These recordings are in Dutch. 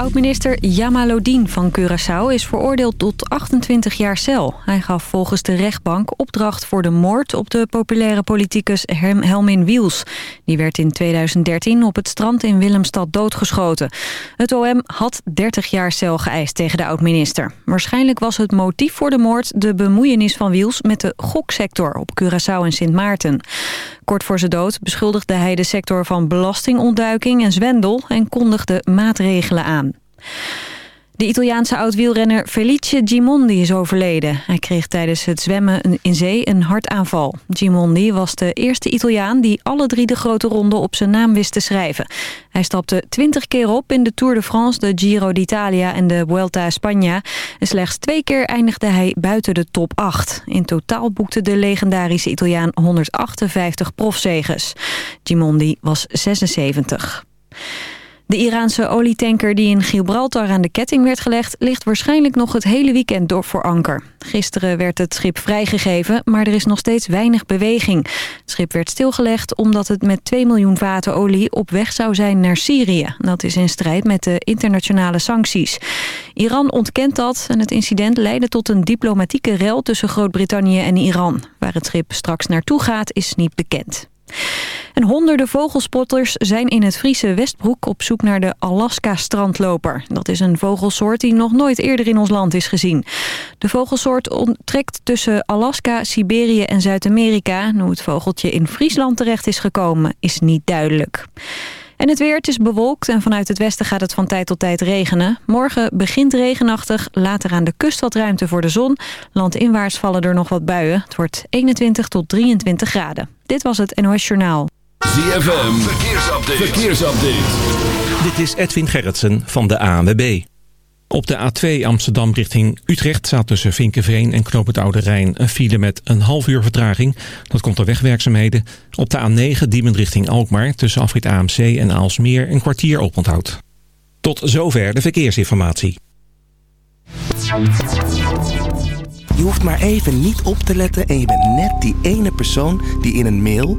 Oud-minister Jamalodin van Curaçao is veroordeeld tot 28 jaar cel. Hij gaf volgens de rechtbank opdracht voor de moord op de populaire politicus Helmin Wiels. Die werd in 2013 op het strand in Willemstad doodgeschoten. Het OM had 30 jaar cel geëist tegen de oud-minister. Waarschijnlijk was het motief voor de moord de bemoeienis van Wiels met de goksector op Curaçao en Sint Maarten. Kort voor zijn dood beschuldigde hij de sector van belastingontduiking en zwendel en kondigde maatregelen aan. De Italiaanse oud-wielrenner Felice Gimondi is overleden. Hij kreeg tijdens het zwemmen in zee een hartaanval. Gimondi was de eerste Italiaan die alle drie de grote ronden op zijn naam wist te schrijven. Hij stapte twintig keer op in de Tour de France, de Giro d'Italia en de Vuelta a España. En slechts twee keer eindigde hij buiten de top 8. In totaal boekte de legendarische Italiaan 158 profzeges. Gimondi was 76. De Iraanse olietanker die in Gibraltar aan de ketting werd gelegd... ligt waarschijnlijk nog het hele weekend door voor anker. Gisteren werd het schip vrijgegeven, maar er is nog steeds weinig beweging. Het schip werd stilgelegd omdat het met 2 miljoen vaten olie... op weg zou zijn naar Syrië. Dat is in strijd met de internationale sancties. Iran ontkent dat en het incident leidde tot een diplomatieke rel... tussen Groot-Brittannië en Iran. Waar het schip straks naartoe gaat is niet bekend. En honderden vogelspotters zijn in het Friese Westbroek op zoek naar de Alaska-strandloper. Dat is een vogelsoort die nog nooit eerder in ons land is gezien. De vogelsoort trekt tussen Alaska, Siberië en Zuid-Amerika. Hoe het vogeltje in Friesland terecht is gekomen is niet duidelijk. En het weer, het is bewolkt en vanuit het westen gaat het van tijd tot tijd regenen. Morgen begint regenachtig, later aan de kust wat ruimte voor de zon. Landinwaarts vallen er nog wat buien. Het wordt 21 tot 23 graden. Dit was het NOS Journaal. ZFM, verkeersupdate. verkeersupdate. Dit is Edwin Gerritsen van de ANWB. Op de A2 Amsterdam richting Utrecht staat tussen Vinkenveen en Knoop het Oude Rijn een file met een half uur vertraging. Dat komt door wegwerkzaamheden. Op de A9 Diemen richting Alkmaar tussen Afrit AMC en Aalsmeer een kwartier oponthoud. Tot zover de verkeersinformatie. Je hoeft maar even niet op te letten en je bent net die ene persoon die in een mail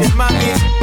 just my bitch.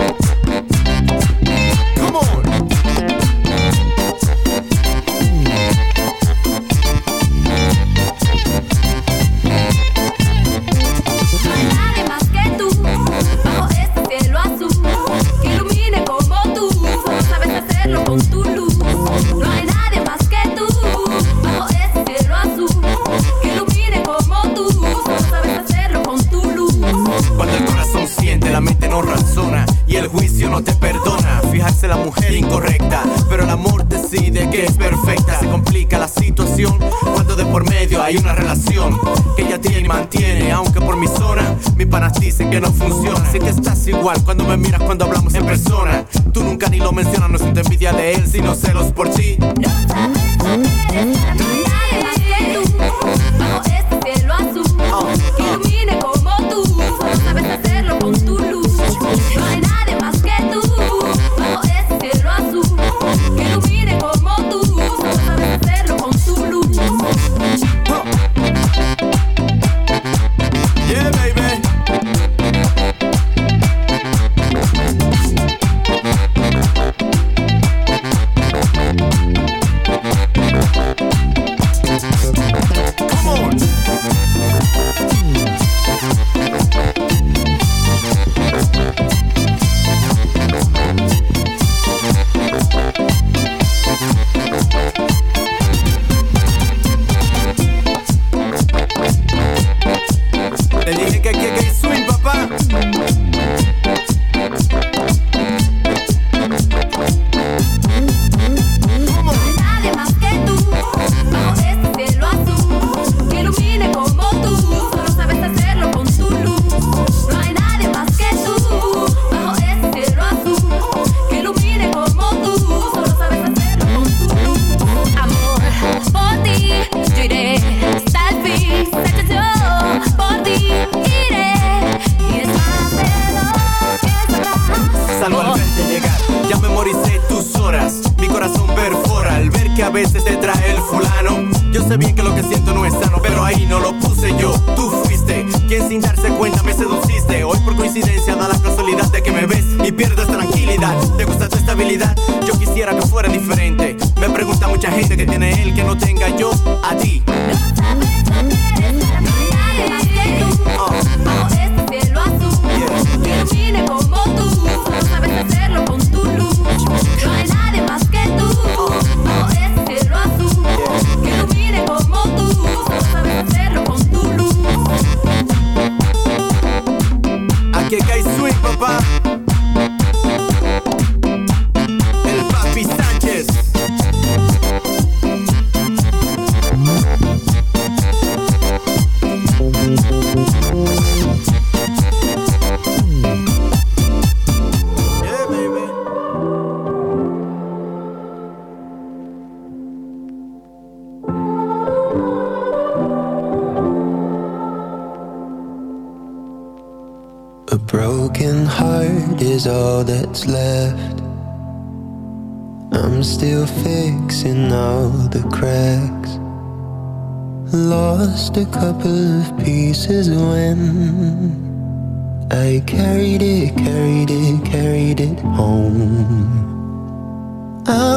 Oh.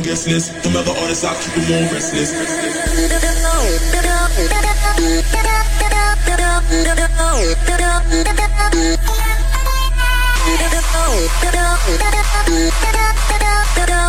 no guest list. Them other artists, I keep them all restless. We'll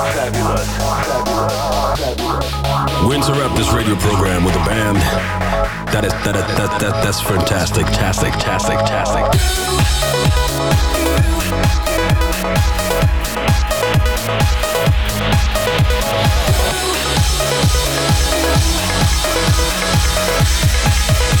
Fabulous. Fabulous. Fabulous. We interrupt this radio program with a band that is that that that, that that's fantastic, tastic, tastic, tastic.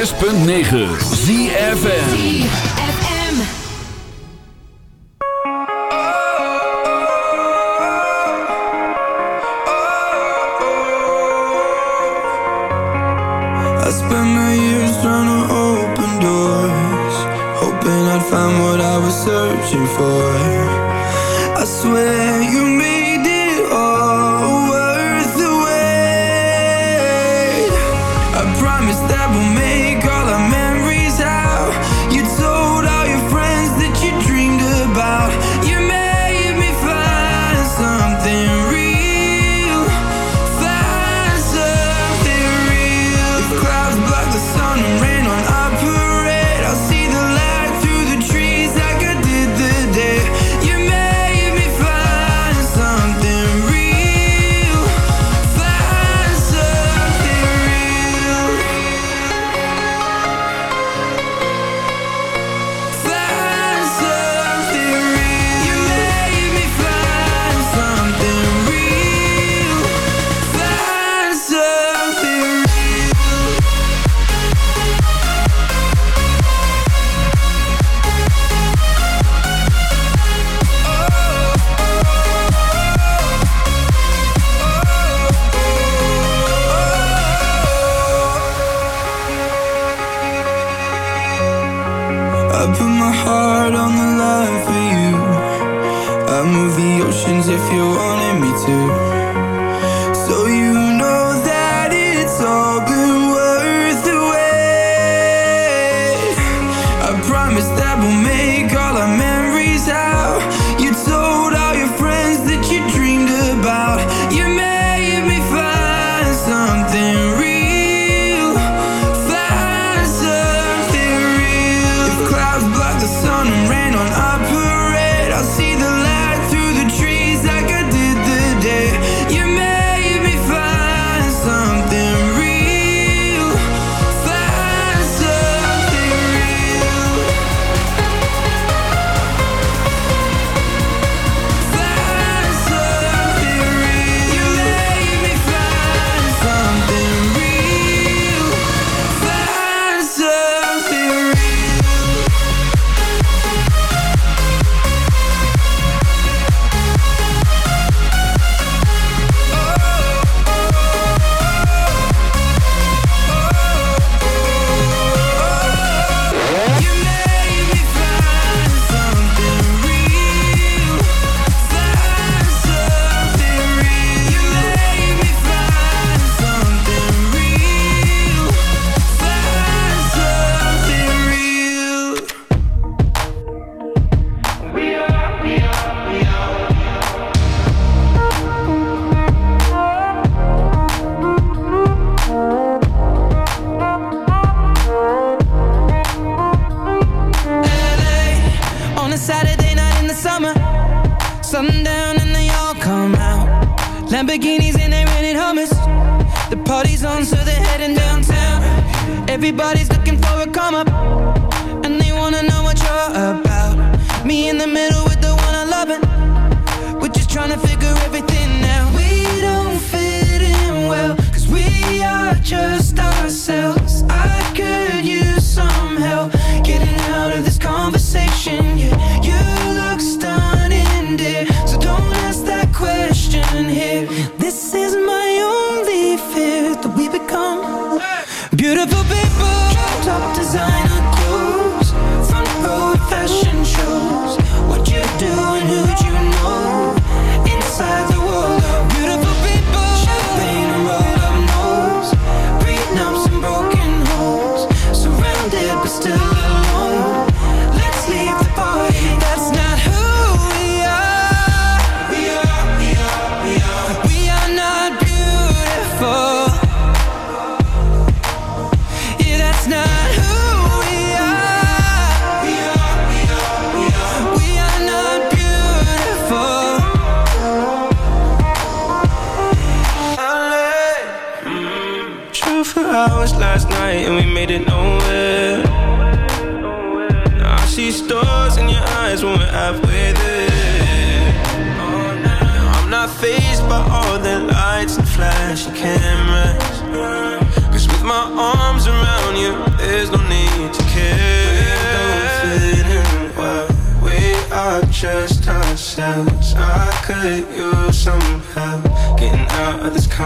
106.9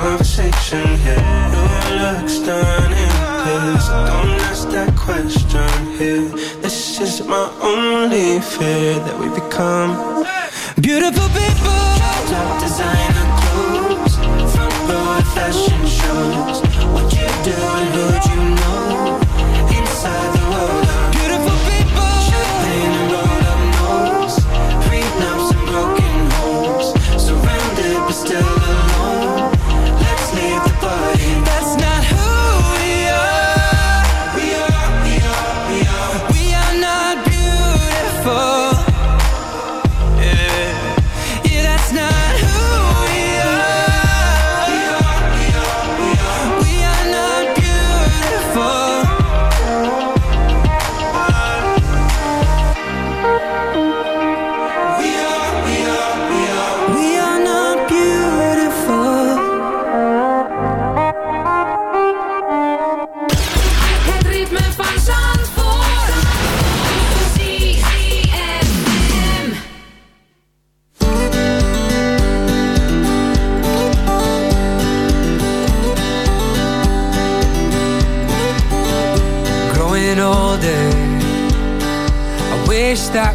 conversation here. New looks done in this. Don't ask that question here. This is my only fear that we become.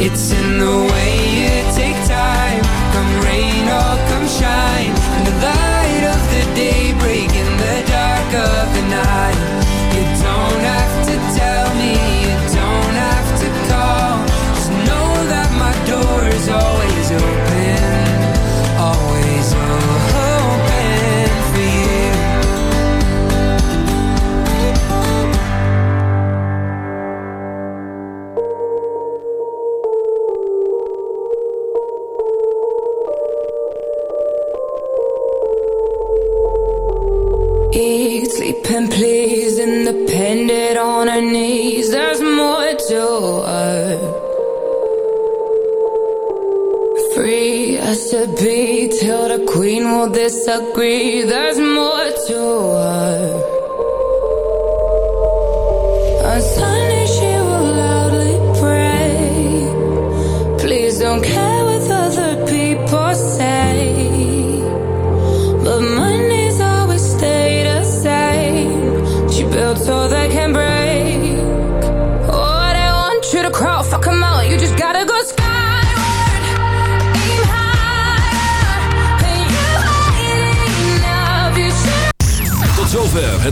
It's in the way disagree. There's more